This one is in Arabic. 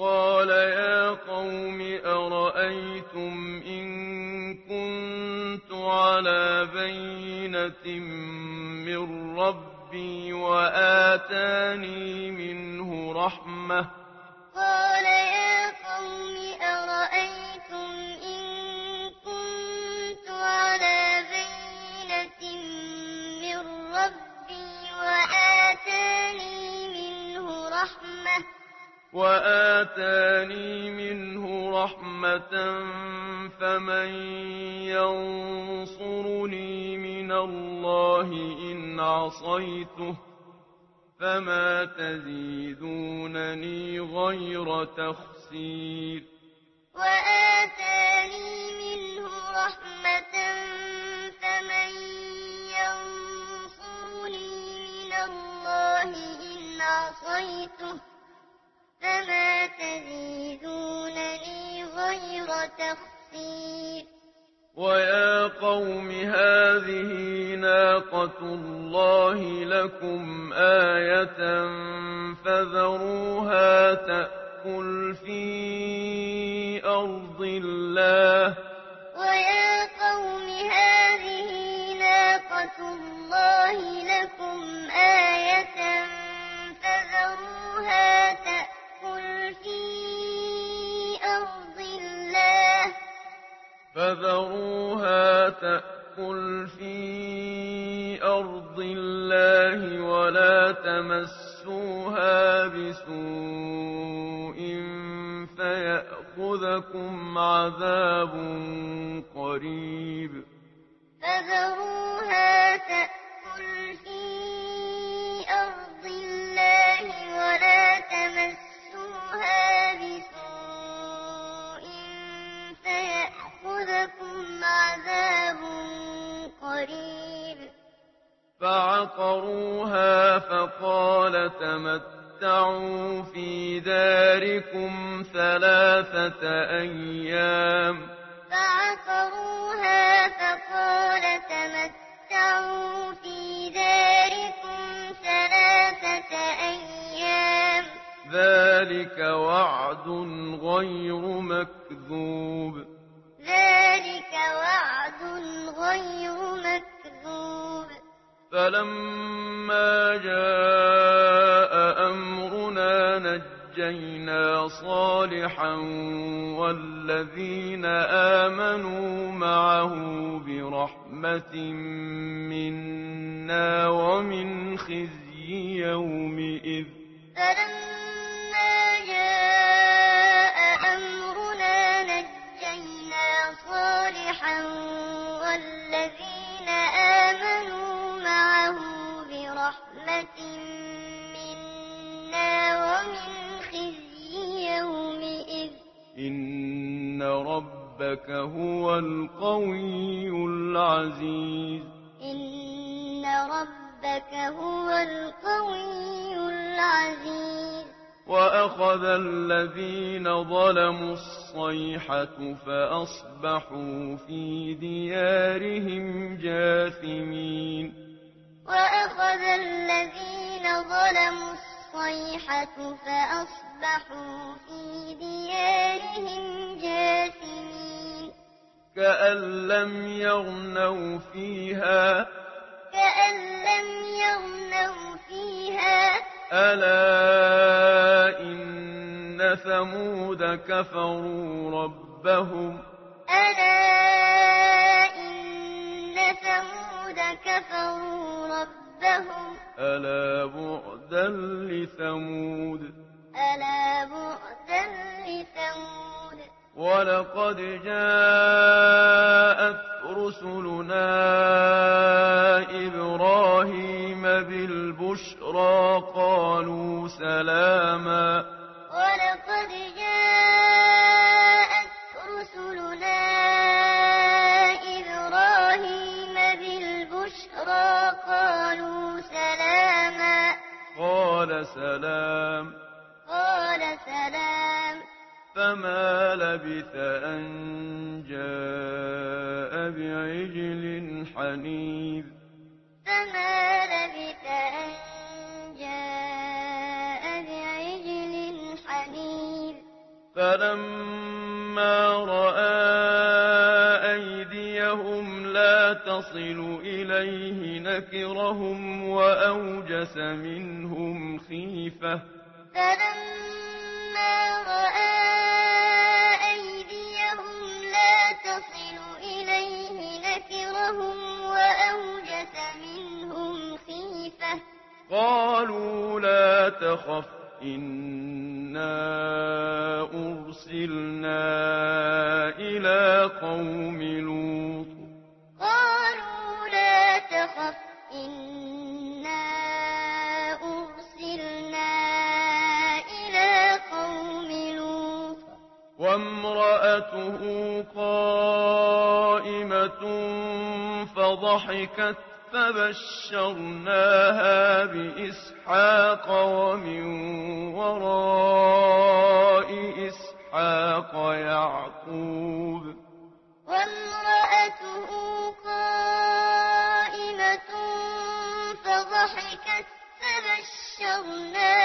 قال يا قوم أرأيتم إن كنت على بينة من ربي وآتاني منه رحمة قال يا قوم أرأيتم إن كنت على بينة من ربي وآتاني منه رحمة وآتاني منه رحمة فمن ينصرني من الله إن عصيته فما تزيدونني غير تخسير. وآتاني وتخفيف. ويا قوم هذه ناقة الله لكم آية فذروها تأكل في أرض الله فذروها تأكل في أرض الله ولا تمسوها بسوء فيأخذكم عذاب قريب. فذروها تأكل في فعقروها فقال تمتعوا في داركم ثلاثة أيام فعقروها فقال تمتعوا في داركم ثلاثة أيام ذلك وعد غير مكذوب ذلك وعد غير مكذوب فلما جاء أمرنا نجينا صالحا والذين آمنوا معه برحمة منا ومن خزي يومئذ فلما ربك هو القوي العزيز. إن ربك هو القوي العزيز. وأخذ الذين ظلموا الصيحة فأصبحوا في ديارهم جاثمين. وأخذ الذين ظلموا الصيحة فأصبحوا في ديارهم كأن لم يغنوا فيها. كأن لم يغنوا فيها. ألا إن ثمود كفروا ربهم. ألا إن ثمود كفروا ربهم. ألا بعدا لثمود. ألا بعدا لثمود. وَلَقَدْ جَاءَتْ رُسُلُنَا إِبْرَاهِيمَ بِالْبُشْرَى لبث أن جاء بعجل حنيذ. فما لبث أن جاء بعجل حنيذ. فلما رأى أيديهم لا تصل إليه نكرهم وأوجس منهم خيفة. فلما قالوا لا تخف إنا أرسلنا إلى قوم لوط. قالوا لا تخف إنا أرسلنا إلى قوم لوط. وامرأته قائمة فضحكت فبشرناها بإسحاق ومن وراء إسحاق يعقوب وامرأته قائمة فضحكت فبشرناها